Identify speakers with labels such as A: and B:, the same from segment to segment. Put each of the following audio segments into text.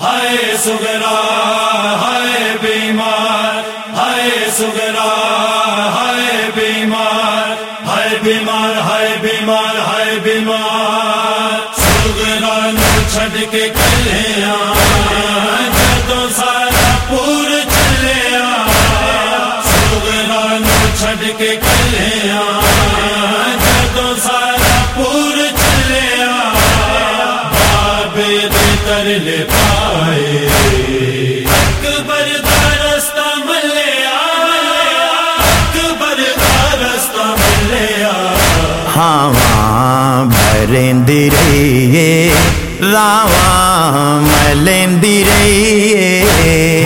A: ہائے سگرا ہائے بیمار، ہائے سگرا ہائے بیمار ہائے بیمار ہائے بیمار ہائے بیمار۔ سگرا نو چھڈ کے کلے جدو سارا پور چلے سگرا نو چھڈ کے
B: ہاں بھرندی رہیے راواں ملندی رہیے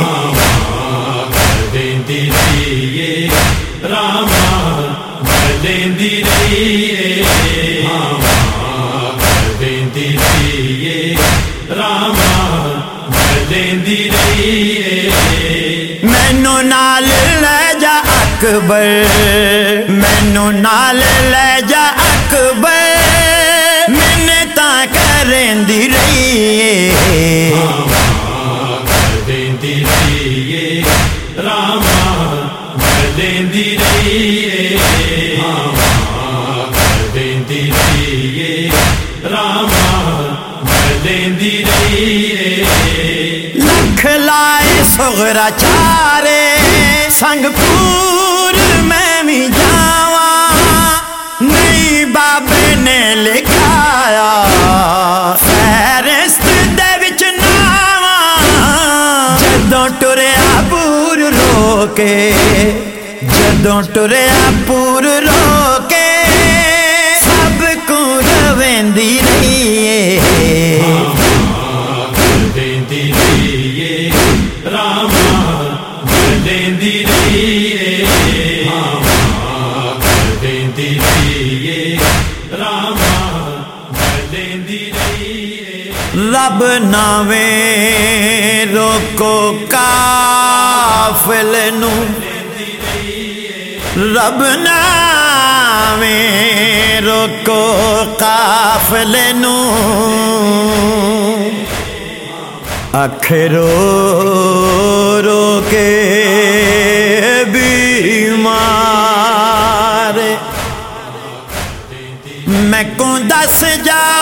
B: مینو نال لے جا اکبر مینو نال لے جا اکبر منتا کرندی رہیے
A: دیندی رہیے راما رہیے
B: لکھ لائے سغرا چارے سنگ پور کے جدوں ٹریا پور رو ناویں روکو کافل نو رب ناویں روکو قافل نو اکھرو رو کے بیمار میں کو دس جان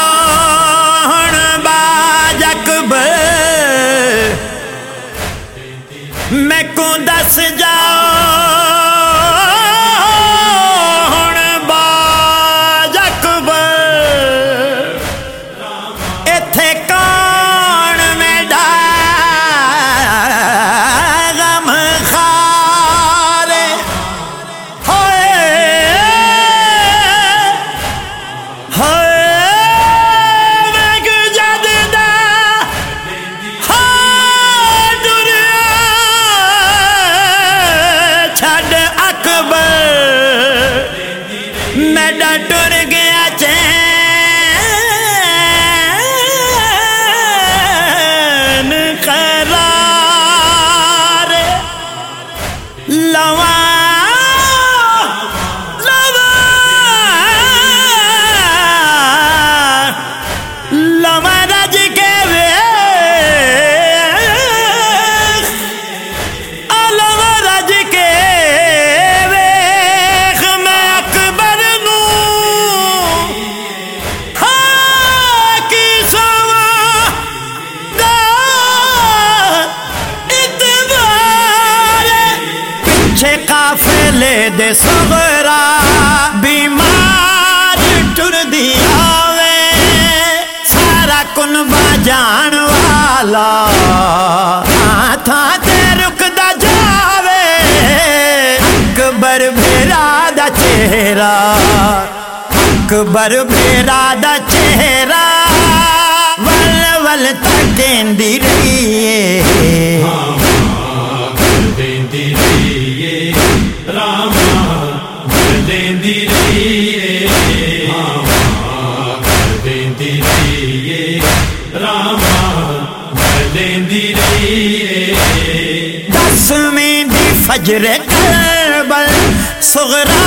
B: قافلے بیمار ٹر دیا وے سارا کنبا جان والا۔ ہاں، تھان تے رکدا جاوے۔ اکبر بھیرا دا چہرہ۔ اکبر بھیرا دا چہرہ۔ ول ول تکیندی رہیے
A: دیندی
B: فجر کربل سغرا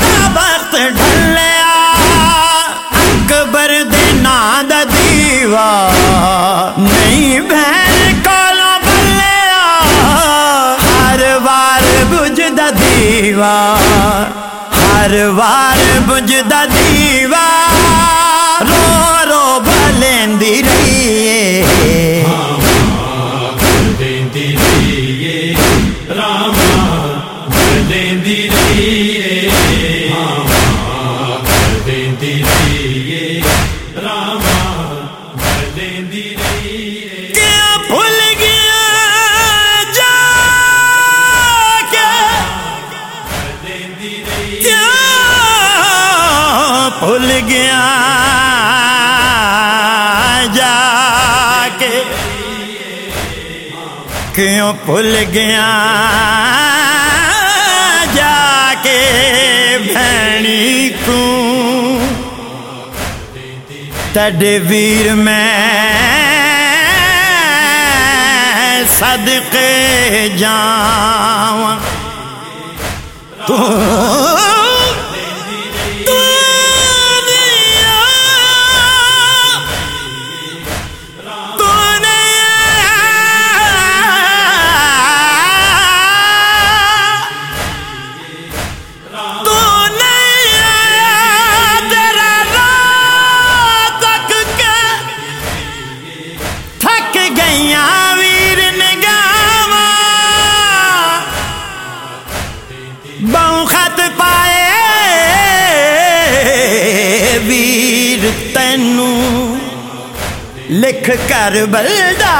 B: دا وقت ڈھلیا، اکبر دے دا دیوا نہیں بہن کولو بلیا، ہر وار بجدا دیوا، ہر وار بجدا دیوا، رو رو بلندی رہی۔ کیوں بھول گیا جا کے بھینی کو تدبیر میں صدقے جاؤں تو لکھ کر بلدا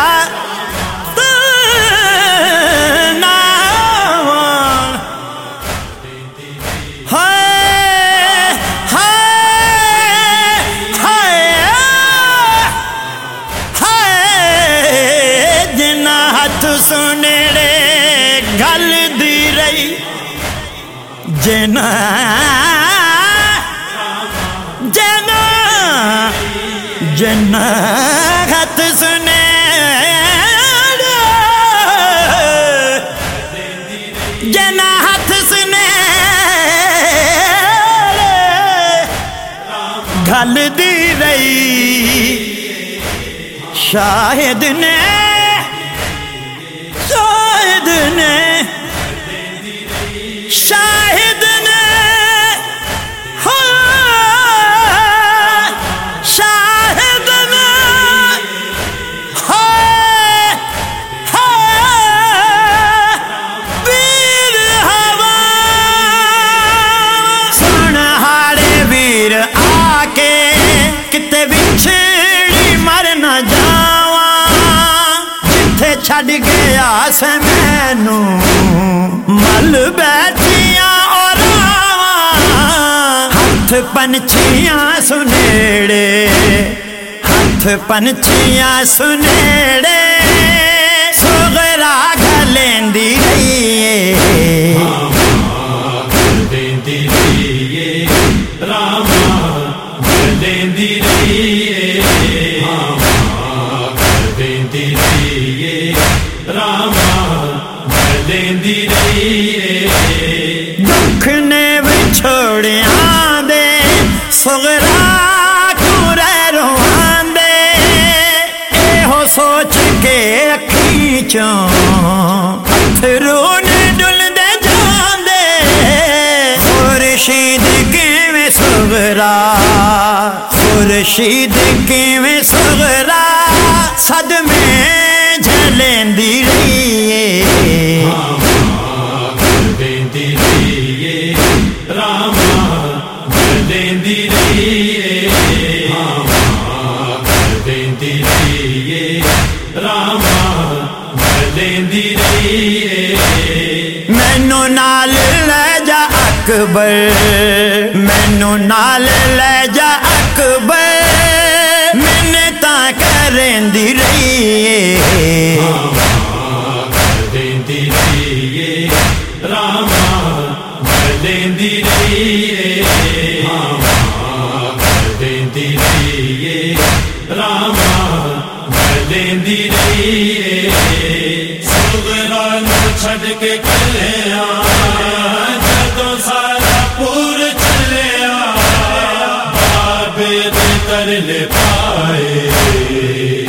B: سنڑے گل دی رہی جنا جنا ہاتھ سنے جنا ہاتھ سنے گل دی رہی شاہد نے شاہد نے چھڈ گیا سے مینو مل بیٹھیاں اور ہاتھ پنچھیاں سنیڑے، ہاتھ پنچھیاں سنیڑے۔ سغرا گلیندی اکھی چوں اتھرو نے ڈل دے جان دے خورشید کیویں سغرا؟ خورشید کیویں سغرا؟ صدمے
A: دیندی رہیے
B: مینو نال لے جا اکبر مینو نال لے جا اکبر میں تا کرندی رہی
A: دیندی رہیے راما دیندی رہیے دیندی رہیے راما دیندی چھڈ کے کلے سارا پور چلے آ بے کر لے پائے۔